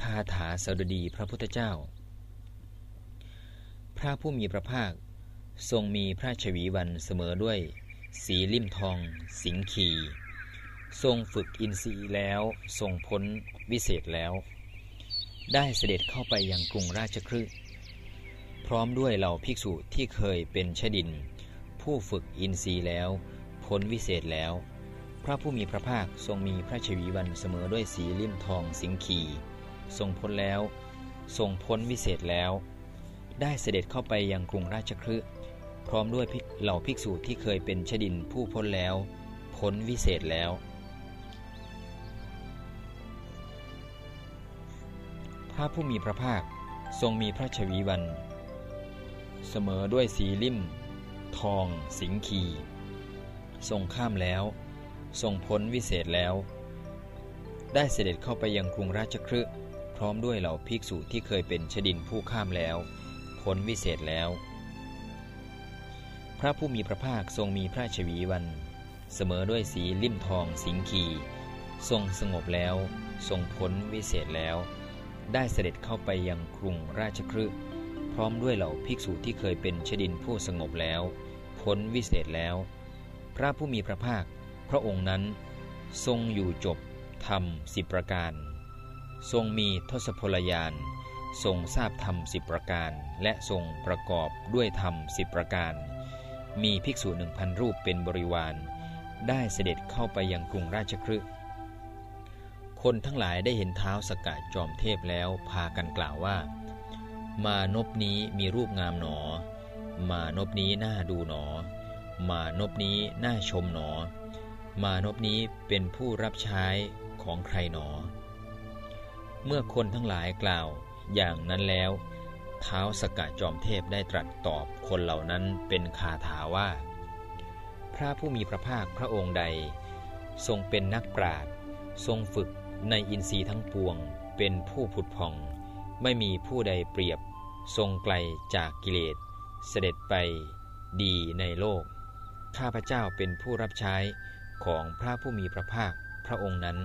คาถาสดุดีพระพุทธเจ้า พระผู้มีพระภาคทรงมีพระชวีวันเสมอด้วย สีลิ่มทอง สิงขี ทรงฝึกอินทรีย์แล้ว ทรงพ้นวิเศษแล้ว ได้เสด็จเข้าไปยังกรุงราชคฤห์พร้อมด้วยเหล่าภิกษุที่เคยเป็นชดิน ผู้ฝึกอินทรีย์แล้ว พ้นวิเศษแล้ว พระผู้มีพระภาคทรงมีพระชวีวันเสมอด้วยสีลิ่มทองสิงขี ทรงพ้นแล้ว ทรงพ้นวิเศษแล้ว ได้เสด็จเข้าไปยังกรุงราชคฤห์พร้อมด้วยเหล่าภิกษุที่เคยเป็นชดินผู้พ้นแล้ว พ้นวิเศษแล้ว พระผู้มีพระภาคทรงมีพระชวีวัน เสมอด้วยสีลิ่ม ทอง สิงขีทรงข้ามแล้ว ทรงพ้นวิเศษแล้ว ได้เสด็จเข้าไปยังกรุงราชคฤห์ ร้อมด้วยเหล่าภิกษุที่เคยเป็นชดินผู้ข้ามแล้วพ้นวิเศษแล้ว พระผู้มีพระภาคทรงมีพระชวีวัน เสมอด้วยสีลิ่มทองสิงคี ทรงสงบแล้ว ทรงพ้นวิเศษแล้ว ได้เสด็จเข้าไปยังกรุงราชคฤห์พร้อมด้วยเหล่าภิกษุที่เคยเป็นชดินผู้สงบแล้ว พ้นวิเศษแล้ว พระผู้มีพระภาค พระองค์นั้น ทรงอยู่จบธรรมสิบประการ ทรงมีทศพลยาน ทรงทราบธรรมสิบประการ และทรงประกอบด้วยธรรมสิบประการ มีภิกษุหนึ่งพันรูปเป็นบริวาร ได้เสด็จเข้าไปยังกรุงราชคฤห์คนทั้งหลายได้เห็นเท้าสกกัดจอมเทพแล้วพากันกล่าวว่า มานพนี้มีรูปงามหนอ มานพนี้น่าดูหนอ มานพนี้น่าชมหนอ มานพนี้เป็นผู้รับใช้ของใครหนอ เมื่อคนทั้งหลายกล่าวอย่างนั้นแล้ว เท้าสกกัดจอมเทพได้ตรัสตอบคนเหล่านั้นเป็นคาถาว่า พระผู้มีพระภาคพระองค์ใด ทรงเป็นนักปราดทรงฝึกในอินทรีย์ทั้งปวง เป็นผู้ผุดผ่อง ไม่มีผู้ใดเปรียบ ทรงไกลจากกิเลส เสด็จไปดีในโลก ข้าพเจ้าเป็นผู้รับใช้ของพระผู้มีพระภาคพระองค์นั้น